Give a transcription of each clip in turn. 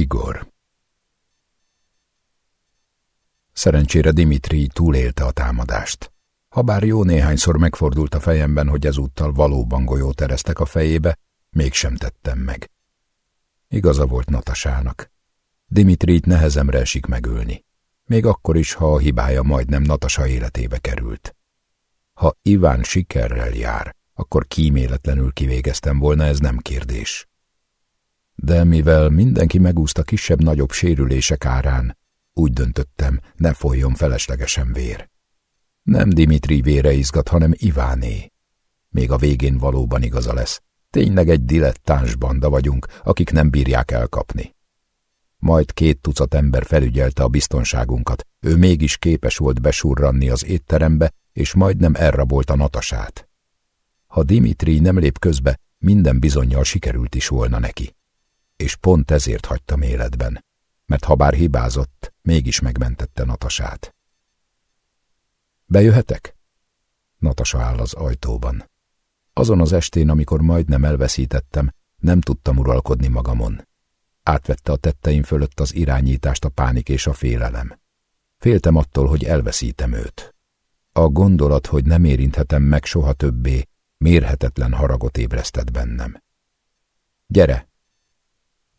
Igor Szerencsére Dimitri túlélte a támadást. Habár jó néhányszor megfordult a fejemben, hogy ezúttal valóban golyót eresztek a fejébe, mégsem tettem meg. Igaza volt Natasának. Dimitrit nehezemre esik megölni. Még akkor is, ha a hibája majdnem Natasa életébe került. Ha Iván sikerrel jár, akkor kíméletlenül kivégeztem volna, ez nem kérdés. De mivel mindenki megúszta kisebb-nagyobb sérülések árán, úgy döntöttem, ne folyjon feleslegesen vér. Nem Dimitri vére izgat, hanem Iváné. Még a végén valóban igaza lesz. Tényleg egy dilettáns banda vagyunk, akik nem bírják elkapni. Majd két tucat ember felügyelte a biztonságunkat, ő mégis képes volt besurranni az étterembe, és majdnem elrabolta Natasát. Ha Dimitri nem lép közbe, minden bizonyal sikerült is volna neki. És pont ezért hagytam életben, mert ha bár hibázott, mégis megmentette Natasát. Bejöhetek? Natasa áll az ajtóban. Azon az estén, amikor majdnem elveszítettem, nem tudtam uralkodni magamon. Átvette a tetteim fölött az irányítást a pánik és a félelem. Féltem attól, hogy elveszítem őt. A gondolat, hogy nem érinthetem meg soha többé, mérhetetlen haragot ébresztett bennem. Gyere!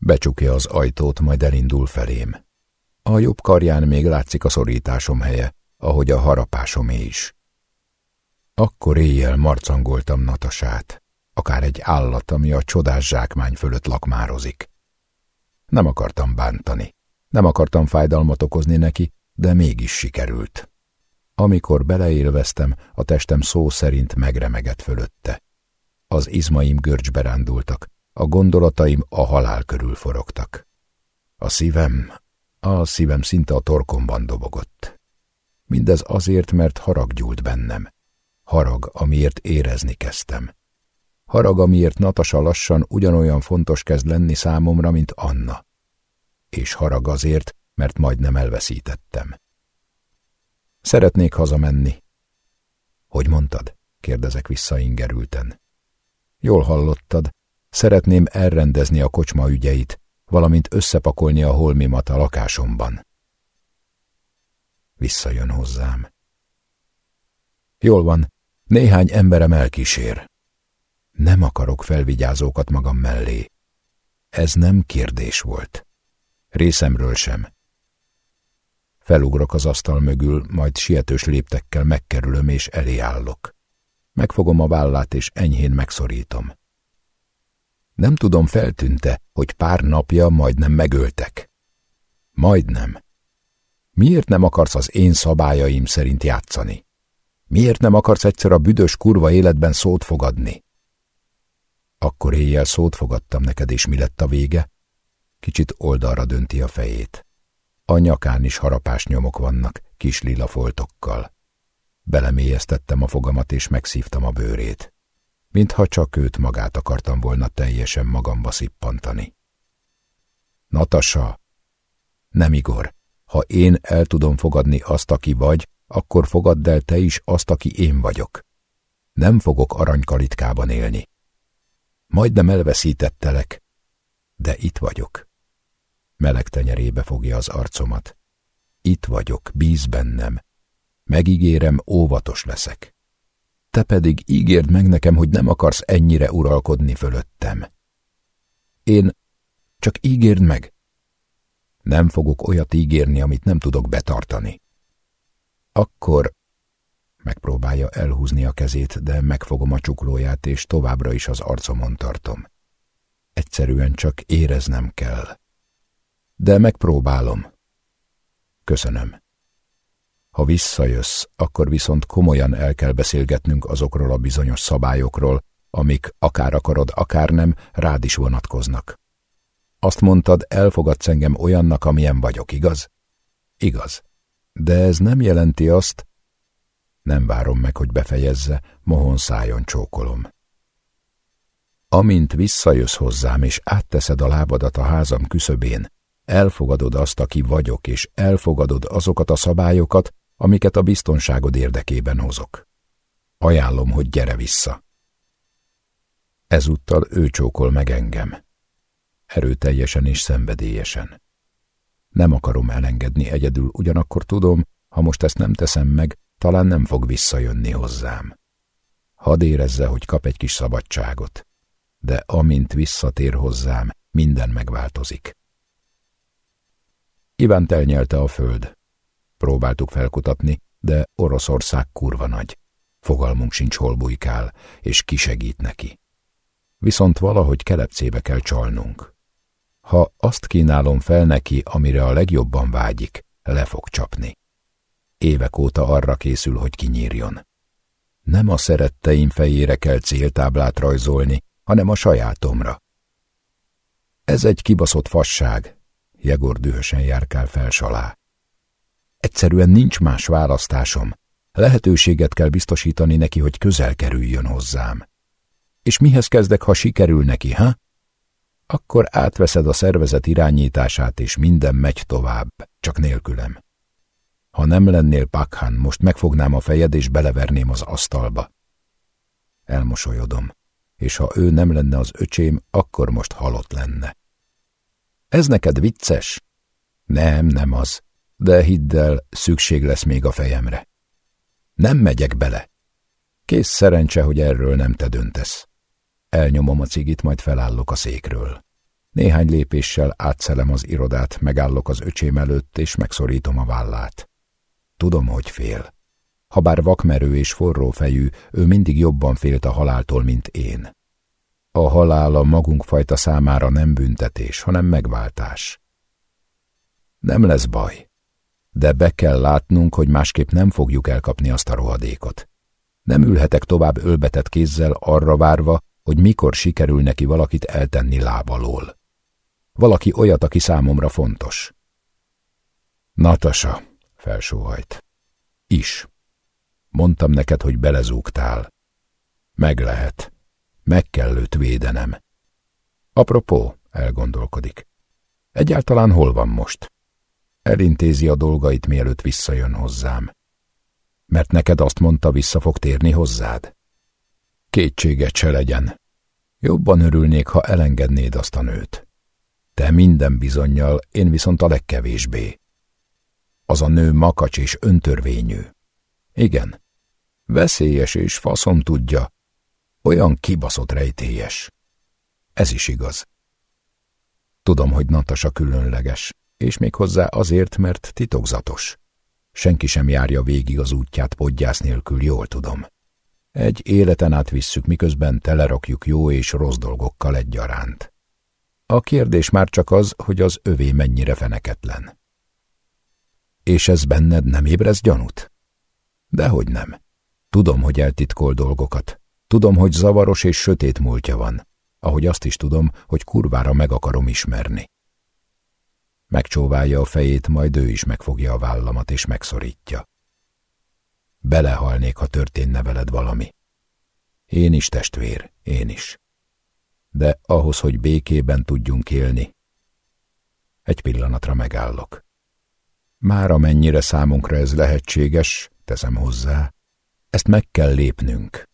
Becsukja az ajtót, majd elindul felém. A jobb karján még látszik a szorításom helye, ahogy a harapásomé is. Akkor éjjel marcangoltam Natasát, akár egy állat, ami a csodás zsákmány fölött lakmározik. Nem akartam bántani, nem akartam fájdalmat okozni neki, de mégis sikerült. Amikor beleélveztem, a testem szó szerint megremegett fölötte. Az izmaim görcsbe rándultak, a gondolataim a halál körül forogtak. A szívem, a szívem szinte a torkomban dobogott. Mindez azért, mert harag gyúlt bennem. Harag, amiért érezni kezdtem. Harag, amiért Natasa lassan ugyanolyan fontos kezd lenni számomra, mint Anna. És harag azért, mert majdnem elveszítettem. Szeretnék hazamenni. Hogy mondtad? kérdezek vissza ingerülten. Jól hallottad, szeretném elrendezni a kocsma ügyeit, valamint összepakolni a holmimat a lakásomban. Visszajön hozzám. Jól van, néhány emberem elkísér. Nem akarok felvigyázókat magam mellé. Ez nem kérdés volt. Részemről sem. Felugrok az asztal mögül, majd sietős léptekkel megkerülöm és elé állok. Megfogom a vállát és enyhén megszorítom. Nem tudom, feltűnte, hogy pár napja majdnem megöltek. Majdnem. Miért nem akarsz az én szabályaim szerint játszani? Miért nem akarsz egyszer a büdös kurva életben szót fogadni? Akkor éjjel szót fogadtam neked, és mi lett a vége? Kicsit oldalra dönti a fejét. A nyakán is harapás nyomok vannak, kis lila foltokkal. Belemélyeztettem a fogamat, és megszívtam a bőrét. Mintha csak őt magát akartam volna teljesen magamba szippantani. Natasa! Nem, Igor, ha én el tudom fogadni azt, aki vagy, akkor fogadd el te is azt, aki én vagyok. Nem fogok aranykalitkában élni. Majdnem elveszítettelek, de itt vagyok. Meleg tenyerébe fogja az arcomat. Itt vagyok, bíz bennem. Megígérem, óvatos leszek. Te pedig ígérd meg nekem, hogy nem akarsz ennyire uralkodni fölöttem. Én csak ígérd meg. Nem fogok olyat ígérni, amit nem tudok betartani. Akkor megpróbálja elhúzni a kezét, de megfogom a csuklóját, és továbbra is az arcomon tartom. Egyszerűen csak éreznem kell. De megpróbálom. Köszönöm. Ha visszajössz, akkor viszont komolyan el kell beszélgetnünk azokról a bizonyos szabályokról, amik, akár akarod, akár nem, rád is vonatkoznak. Azt mondtad, elfogadsz engem olyannak, amilyen vagyok, igaz? Igaz. De ez nem jelenti azt... Nem várom meg, hogy befejezze, mohon szájon csókolom. Amint visszajössz hozzám, és átteszed a lábadat a házam küszöbén, elfogadod azt, aki vagyok, és elfogadod azokat a szabályokat, amiket a biztonságod érdekében hozok. Ajánlom, hogy gyere vissza. Ezúttal ő csókol meg engem. erőteljesen és szenvedélyesen. Nem akarom elengedni egyedül, ugyanakkor tudom, ha most ezt nem teszem meg, talán nem fog visszajönni hozzám. Hadd érezze, hogy kap egy kis szabadságot. De amint visszatér hozzám, minden megváltozik. Ivánt elnyelte a föld. Próbáltuk felkutatni, de Oroszország kurva nagy. Fogalmunk sincs hol bujkál, és ki segít neki. Viszont valahogy kelepcébe kell csalnunk. Ha azt kínálom fel neki, amire a legjobban vágyik, le fog csapni. Évek óta arra készül, hogy kinyírjon. Nem a szeretteim fejére kell céltáblát rajzolni, hanem a sajátomra. Ez egy kibaszott fasság, Jegor dühösen járkál felsalá. Egyszerűen nincs más választásom. Lehetőséget kell biztosítani neki, hogy közel kerüljön hozzám. És mihez kezdek, ha sikerül neki, ha? Akkor átveszed a szervezet irányítását, és minden megy tovább, csak nélkülem. Ha nem lennél Pakhan, most megfognám a fejed, és beleverném az asztalba. Elmosolyodom, és ha ő nem lenne az öcsém, akkor most halott lenne. Ez neked vicces? Nem, nem az, de hidd el, szükség lesz még a fejemre. Nem megyek bele. Kész szerencse, hogy erről nem te döntesz. Elnyomom a cigit, majd felállok a székről. Néhány lépéssel átszelem az irodát, megállok az öcsém előtt, és megszorítom a vállát. Tudom, hogy fél. Habár vakmerő és forró fejű, ő mindig jobban félt a haláltól, mint én. A halál a magunk fajta számára nem büntetés, hanem megváltás. Nem lesz baj, de be kell látnunk, hogy másképp nem fogjuk elkapni azt a rohadékot. Nem ülhetek tovább ölbetett kézzel arra várva, hogy mikor sikerül neki valakit eltenni lábalól. Valaki olyat, aki számomra fontos. Natasa, felsóhajt. Is. Mondtam neked, hogy belezúgtál. Meg lehet. Meg kell őt védenem. Apropó, elgondolkodik. Egyáltalán hol van most? Elintézi a dolgait, mielőtt visszajön hozzám. Mert neked azt mondta, vissza fog térni hozzád? Kétséget se legyen. Jobban örülnék, ha elengednéd azt a nőt. Te minden bizonyal, én viszont a legkevésbé. Az a nő makacs és öntörvényű. Igen, veszélyes és faszom tudja, olyan kibaszott rejtélyes. Ez is igaz. Tudom, hogy Natasa különleges, és még hozzá azért, mert titokzatos. Senki sem járja végig az útját podgyász nélkül, jól tudom. Egy életen át visszük, miközben telerakjuk jó és rossz dolgokkal egyaránt. A kérdés már csak az, hogy az övé mennyire feneketlen. És ez benned nem ébrez gyanút? Dehogy nem. Tudom, hogy eltitkol dolgokat, Tudom, hogy zavaros és sötét múltja van, ahogy azt is tudom, hogy kurvára meg akarom ismerni. Megcsóválja a fejét, majd ő is megfogja a vállamat és megszorítja. Belehalnék, ha történne veled valami. Én is testvér, én is. De ahhoz, hogy békében tudjunk élni, egy pillanatra megállok. Már amennyire számunkra ez lehetséges, teszem hozzá, ezt meg kell lépnünk.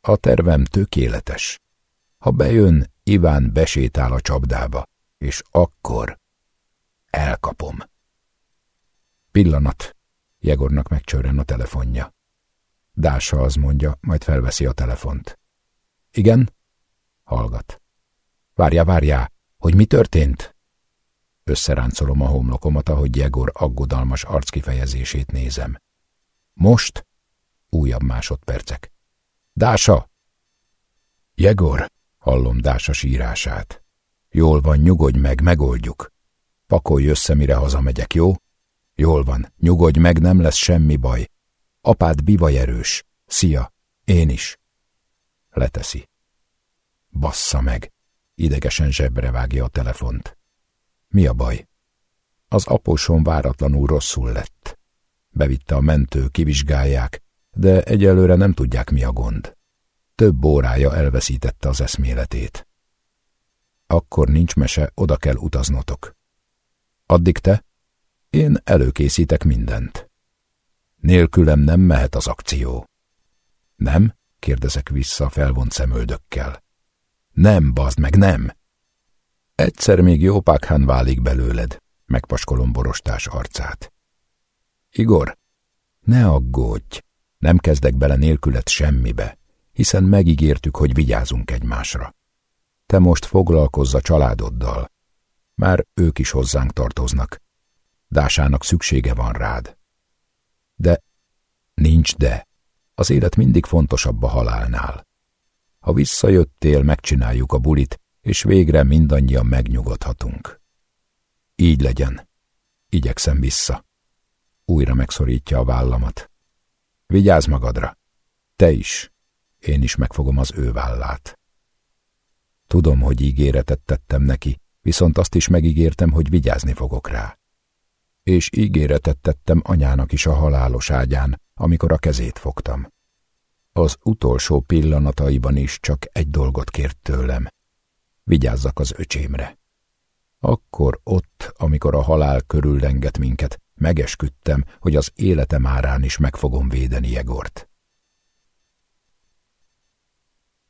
A tervem tökéletes. Ha bejön, Iván besétál a csapdába, és akkor elkapom. Pillanat. Jegornak megcsörren a telefonja. Dása az mondja, majd felveszi a telefont. Igen? Hallgat. Várjá, várjá, hogy mi történt? Összeráncolom a homlokomat, ahogy Jegor aggodalmas arckifejezését nézem. Most? Újabb másodpercek. Dása! Jegor, hallom Dása sírását. Jól van, nyugodj meg, megoldjuk. Pakolj össze, mire hazamegyek, jó? Jól van, nyugodj meg, nem lesz semmi baj. Apád bivaj erős. Szia, én is. Leteszi. Bassza meg. Idegesen zsebre vágja a telefont. Mi a baj? Az apósom váratlanul rosszul lett. Bevitte a mentő, kivizsgálják, de egyelőre nem tudják, mi a gond. Több órája elveszítette az eszméletét. Akkor nincs mese, oda kell utaznotok. Addig te? Én előkészítek mindent. Nélkülem nem mehet az akció. Nem? kérdezek vissza felvont szemöldökkel. Nem, bazd meg, nem! Egyszer még jópákhán válik belőled, megpaskolom borostás arcát. Igor, ne aggódj, nem kezdek bele nélkület semmibe, hiszen megígértük, hogy vigyázunk egymásra. Te most foglalkozz a családoddal. Már ők is hozzánk tartoznak. Dásának szüksége van rád. De nincs de. Az élet mindig fontosabb a halálnál. Ha visszajöttél, megcsináljuk a bulit, és végre mindannyian megnyugodhatunk. Így legyen. Igyekszem vissza. Újra megszorítja a vállamat. Vigyázz magadra. Te is. Én is megfogom az ő vállát. Tudom, hogy ígéretet tettem neki, viszont azt is megígértem, hogy vigyázni fogok rá. És ígéretet tettem anyának is a halálos ágyán, amikor a kezét fogtam. Az utolsó pillanataiban is csak egy dolgot kért tőlem. Vigyázzak az öcsémre. Akkor ott, amikor a halál körüllenget minket, megesküdtem, hogy az életem árán is meg fogom védeni Jegort.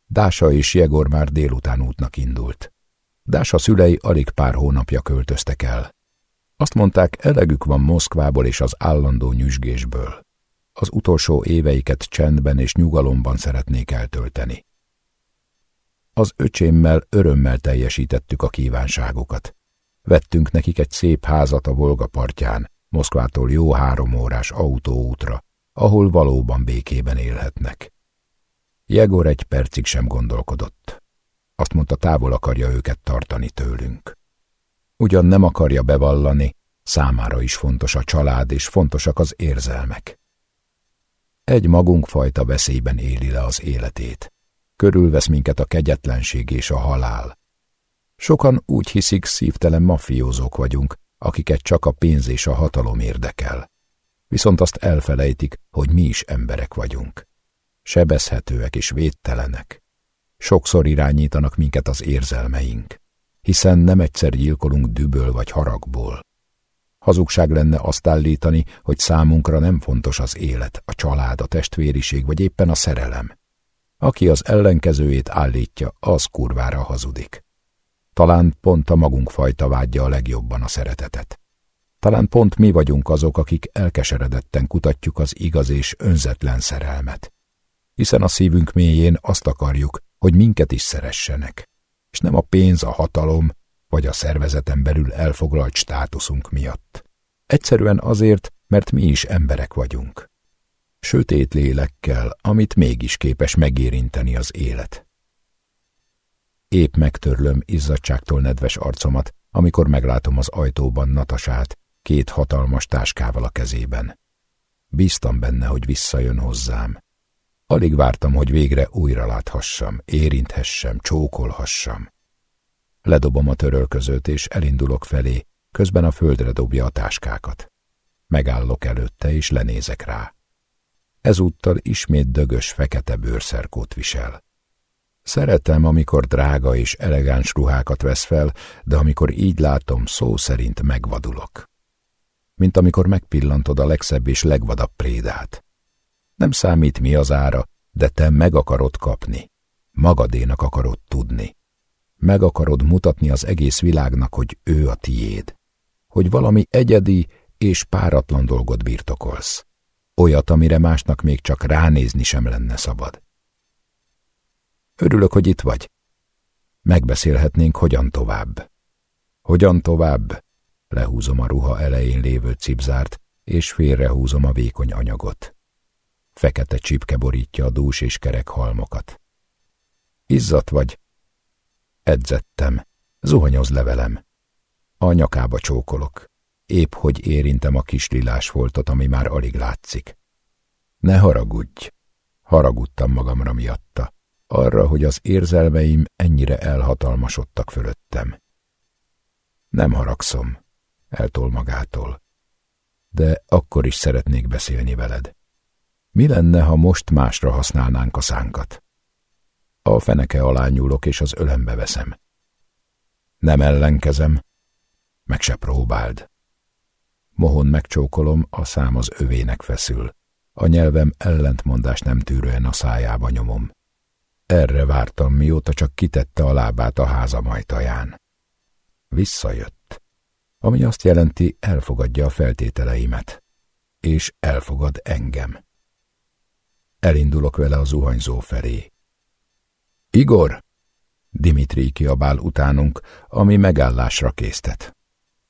Dása és Jegor már délután útnak indult. Dása szülei alig pár hónapja költöztek el. Azt mondták, elegük van Moszkvából és az állandó nyüzsgésből. Az utolsó éveiket csendben és nyugalomban szeretnék eltölteni. Az öcsémmel örömmel teljesítettük a kívánságokat. Vettünk nekik egy szép házat a Volga partján, Moszkvától jó három órás autóútra, ahol valóban békében élhetnek. Jegor egy percig sem gondolkodott. Azt mondta, távol akarja őket tartani tőlünk. Ugyan nem akarja bevallani, számára is fontos a család, és fontosak az érzelmek. Egy magunkfajta veszélyben éli le az életét. Körülvesz minket a kegyetlenség és a halál. Sokan úgy hiszik, szívtelen mafiózók vagyunk, akiket csak a pénz és a hatalom érdekel. Viszont azt elfelejtik, hogy mi is emberek vagyunk. Sebezhetőek és védtelenek. Sokszor irányítanak minket az érzelmeink, hiszen nem egyszer gyilkolunk düböl vagy haragból. Hazugság lenne azt állítani, hogy számunkra nem fontos az élet, a család, a testvériség vagy éppen a szerelem. Aki az ellenkezőjét állítja, az kurvára hazudik. Talán pont a magunk fajta vágyja a legjobban a szeretetet. Talán pont mi vagyunk azok, akik elkeseredetten kutatjuk az igaz és önzetlen szerelmet. Hiszen a szívünk mélyén azt akarjuk, hogy minket is szeressenek, és nem a pénz, a hatalom, vagy a szervezeten belül elfoglalt státuszunk miatt. Egyszerűen azért, mert mi is emberek vagyunk. Sötét lélekkel, amit mégis képes megérinteni az élet. Épp megtörlöm izzadságtól nedves arcomat, amikor meglátom az ajtóban Natasát, két hatalmas táskával a kezében. Bíztam benne, hogy visszajön hozzám. Alig vártam, hogy végre újra láthassam, érinthessem, csókolhassam. Ledobom a törölközőt, és elindulok felé, közben a földre dobja a táskákat. Megállok előtte, és lenézek rá. Ezúttal ismét dögös fekete bőrszerkót visel. Szeretem, amikor drága és elegáns ruhákat vesz fel, de amikor így látom, szó szerint megvadulok. Mint amikor megpillantod a legszebb és legvadabb prédát. Nem számít mi az ára, de te meg akarod kapni. Magadénak akarod tudni. Meg akarod mutatni az egész világnak, hogy ő a tiéd. Hogy valami egyedi és páratlan dolgot birtokolsz. Olyat, amire másnak még csak ránézni sem lenne szabad. Örülök, hogy itt vagy. Megbeszélhetnénk, hogyan tovább. Hogyan tovább? Lehúzom a ruha elején lévő cipzárt, és félrehúzom a vékony anyagot. Fekete csipke borítja a dús és kerek halmokat. Izzat vagy? Edzettem. Zuhanyoz levelem. A nyakába csókolok. Épp hogy érintem a kis lilás voltot, ami már alig látszik. Ne haragudj. Haragudtam magamra miatta arra, hogy az érzelmeim ennyire elhatalmasodtak fölöttem. Nem haragszom, eltol magától, de akkor is szeretnék beszélni veled. Mi lenne, ha most másra használnánk a szánkat? A feneke alá nyúlok, és az ölembe veszem. Nem ellenkezem, meg se próbáld. Mohon megcsókolom, a szám az övének feszül. A nyelvem ellentmondás nem tűrően a szájába nyomom. Erre vártam, mióta csak kitette a lábát a háza majtaján. Visszajött. Ami azt jelenti, elfogadja a feltételeimet. És elfogad engem. Elindulok vele a zuhanyzó felé. Igor! Dimitri kiabál utánunk, ami megállásra késztet.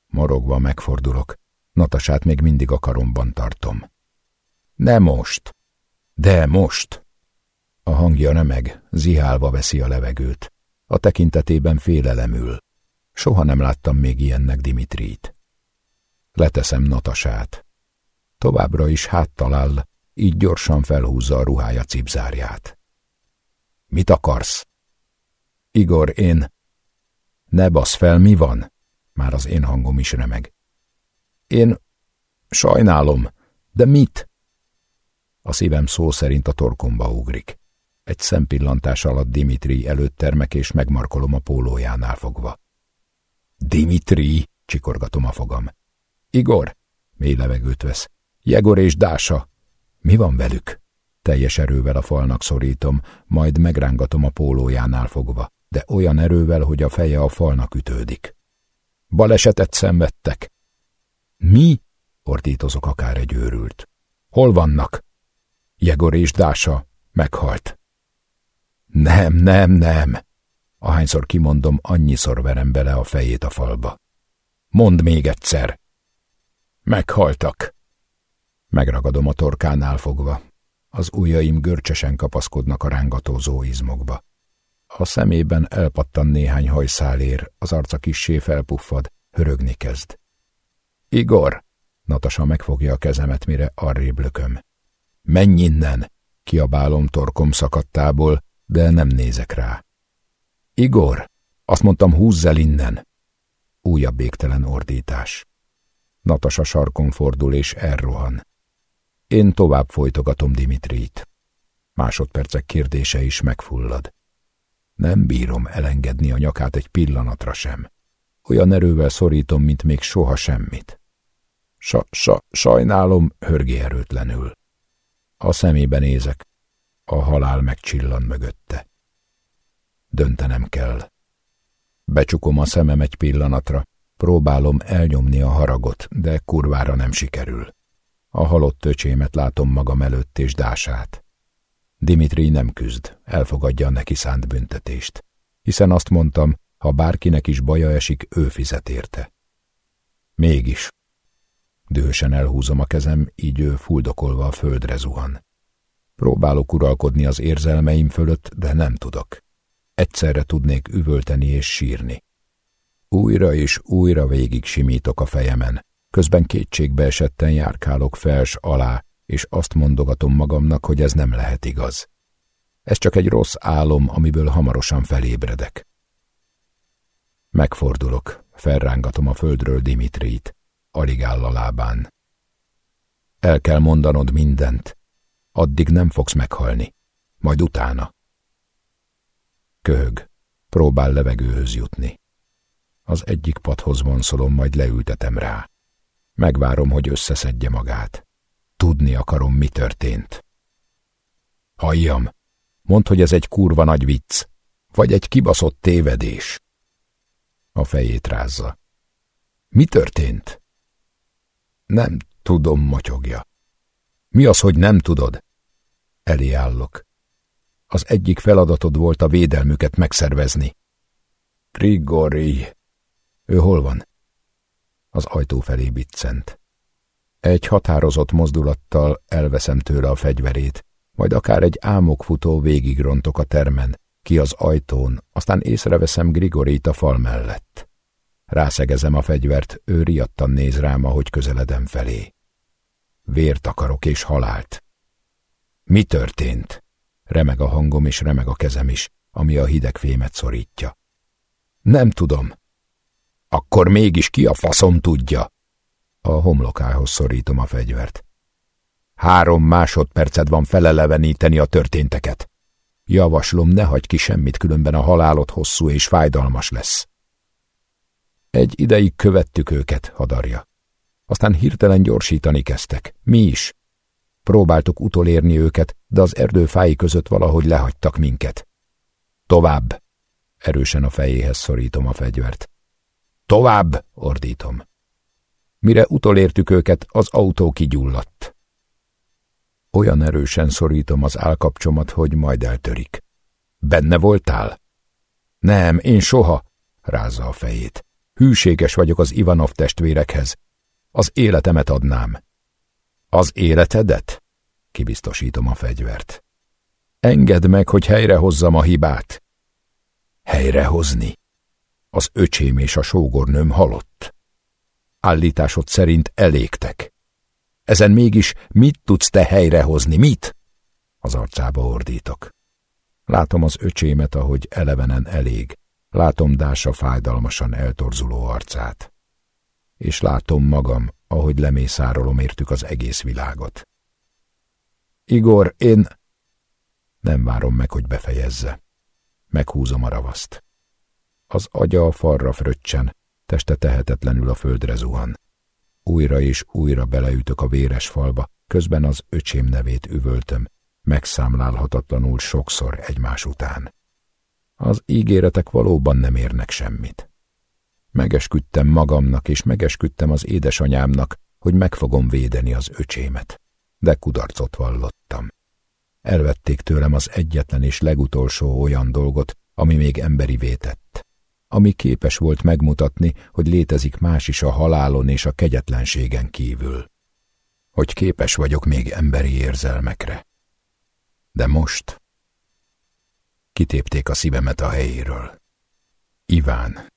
Morogva megfordulok. Natasát még mindig a karomban tartom. Ne most! De most! A hangja remeg, zihálva veszi a levegőt. A tekintetében félelemül. Soha nem láttam még ilyennek Dimitrit. Leteszem Natasát. Továbbra is háttalál, így gyorsan felhúzza a ruhája cipzárját. Mit akarsz? Igor, én... Ne basz fel, mi van? Már az én hangom is remeg. Én sajnálom, de mit? A szívem szó szerint a torkomba ugrik. Egy szempillantás alatt Dimitri előtt termek és megmarkolom a pólójánál fogva. Dimitri, csikorgatom a fogam. Igor, mély levegőt vesz. Jegor és Dása. Mi van velük? Teljes erővel a falnak szorítom, majd megrángatom a pólójánál fogva, de olyan erővel, hogy a feje a falnak ütődik. Balesetet szenvedtek. Mi? Ordítozok akár egy őrült. Hol vannak? Jegor és Dása meghalt. Nem, nem, nem. Ahányszor kimondom, annyiszor verem bele a fejét a falba. Mondd még egyszer. Meghaltak. Megragadom a torkánál fogva. Az ujjaim görcsesen kapaszkodnak a rángatózó izmokba. A szemében elpattan néhány hajszálér, az arca kissé felpuffad, hörögni kezd. Igor! Natasa megfogja a kezemet, mire arrébb lököm. Menj innen! Kiabálom torkom szakadtából, de nem nézek rá. Igor! Azt mondtam, húzz el innen! Újabb végtelen ordítás. Natasa sarkon fordul és elrohan. Én tovább folytogatom Dimitrit. Másodpercek kérdése is megfullad. Nem bírom elengedni a nyakát egy pillanatra sem. Olyan erővel szorítom, mint még soha semmit. Sa, sa, sajnálom, hörgé erőtlenül. A szemébe nézek. A halál megcsillan mögötte. Döntenem kell. Becsukom a szemem egy pillanatra, próbálom elnyomni a haragot, de kurvára nem sikerül. A halott öcsémet látom magam előtt és dását. Dimitri nem küzd, elfogadja a neki szánt büntetést, hiszen azt mondtam, ha bárkinek is baja esik, ő fizet érte. Mégis. Dühösen elhúzom a kezem, így ő fuldokolva a földre zuhan. Próbálok uralkodni az érzelmeim fölött, de nem tudok. Egyszerre tudnék üvölteni és sírni. Újra és újra végig simítok a fejemen, közben kétségbe esetten járkálok fels alá, és azt mondogatom magamnak, hogy ez nem lehet igaz. Ez csak egy rossz álom, amiből hamarosan felébredek. Megfordulok, felrángatom a földről Dimitrit, alig áll a lábán. El kell mondanod mindent, addig nem fogsz meghalni, majd utána. Köhög, próbál levegőhöz jutni. Az egyik padhoz vonszolom, majd leültetem rá. Megvárom, hogy összeszedje magát. Tudni akarom, mi történt. Halljam, mondd, hogy ez egy kurva nagy vicc, vagy egy kibaszott tévedés. A fejét rázza. Mi történt? Nem tudom, motyogja. Mi az, hogy nem tudod? Elé állok. Az egyik feladatod volt a védelmüket megszervezni. Grigori. Ő hol van? Az ajtó felé biccent. Egy határozott mozdulattal elveszem tőle a fegyverét, majd akár egy álmokfutó végigrontok a termen, ki az ajtón, aztán észreveszem Grigorit a fal mellett. Rászegezem a fegyvert, ő riadtan néz rám, ahogy közeledem felé. Vért akarok és halált. Mi történt? Remeg a hangom és remeg a kezem is, ami a hideg fémet szorítja. Nem tudom. Akkor mégis ki a faszom tudja? A homlokához szorítom a fegyvert. Három másodperced van feleleveníteni a történteket. Javaslom, ne hagyj ki semmit, különben a halálod hosszú és fájdalmas lesz. Egy ideig követtük őket, hadarja. Aztán hirtelen gyorsítani kezdtek. Mi is. Próbáltuk utolérni őket, de az erdőfái között valahogy lehagytak minket. Tovább! Erősen a fejéhez szorítom a fegyvert. Tovább, ordítom. Mire utolértük őket, az autó kigyulladt. Olyan erősen szorítom az állkapcsomat, hogy majd eltörik. Benne voltál? Nem, én soha, rázza a fejét. Hűséges vagyok az Ivanov testvérekhez. Az életemet adnám. Az életedet? Kibiztosítom a fegyvert. Engedd meg, hogy helyrehozzam a hibát. Helyrehozni? Az öcsém és a sógornőm halott. Állításod szerint elégtek. Ezen mégis mit tudsz te helyrehozni, mit? Az arcába ordítok. Látom az öcsémet, ahogy elevenen elég. Látom Dása fájdalmasan eltorzuló arcát. És látom magam, ahogy lemészárolom értük az egész világot. Igor, én... Nem várom meg, hogy befejezze. Meghúzom a ravaszt. Az agya a falra fröccsen, teste tehetetlenül a földre zuhan. Újra és újra beleütök a véres falba, közben az öcsém nevét üvöltöm, megszámlálhatatlanul sokszor egymás után. Az ígéretek valóban nem érnek semmit. Megesküdtem magamnak, és megesküdtem az édesanyámnak, hogy meg fogom védeni az öcsémet, de kudarcot vallottam. Elvették tőlem az egyetlen és legutolsó olyan dolgot, ami még emberi vétett, ami képes volt megmutatni, hogy létezik más is a halálon és a kegyetlenségen kívül. Hogy képes vagyok még emberi érzelmekre. De most kitépték a szívemet a helyéről. Iván,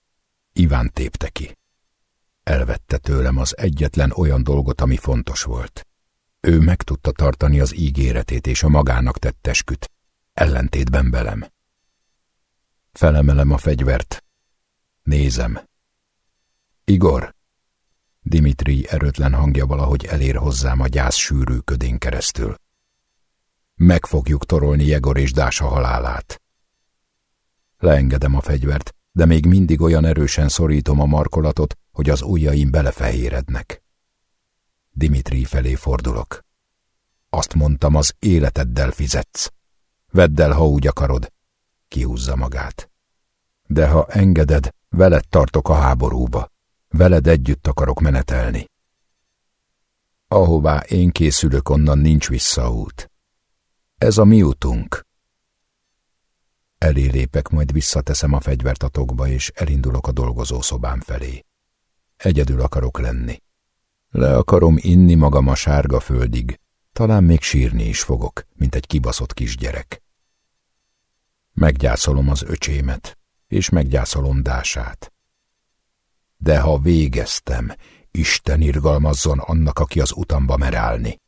Iván tépte ki. Elvette tőlem az egyetlen olyan dolgot, ami fontos volt. Ő meg tudta tartani az ígéretét és a magának tett esküt, ellentétben velem. Felemelem a fegyvert. Nézem. Igor! Dimitri erőtlen hangja valahogy elér hozzám a gyász sűrű ködén keresztül. Meg fogjuk torolni Jegor és Dása halálát. Leengedem a fegyvert, de még mindig olyan erősen szorítom a markolatot, hogy az ujjaim belefehérednek. Dimitri felé fordulok. Azt mondtam, az életeddel fizetsz. Vedd el, ha úgy akarod. Kihúzza magát. De ha engeded, veled tartok a háborúba. Veled együtt akarok menetelni. Ahová én készülök, onnan nincs visszaút. Ez a mi utunk. Elé lépek, majd visszateszem a fegyvert a tokba, és elindulok a dolgozószobám felé. Egyedül akarok lenni. Le akarom inni magam a sárga földig, talán még sírni is fogok, mint egy kibaszott kisgyerek. Meggyászolom az öcsémet, és meggyászolom Dását. De ha végeztem, Isten irgalmazzon annak, aki az utamba mer állni.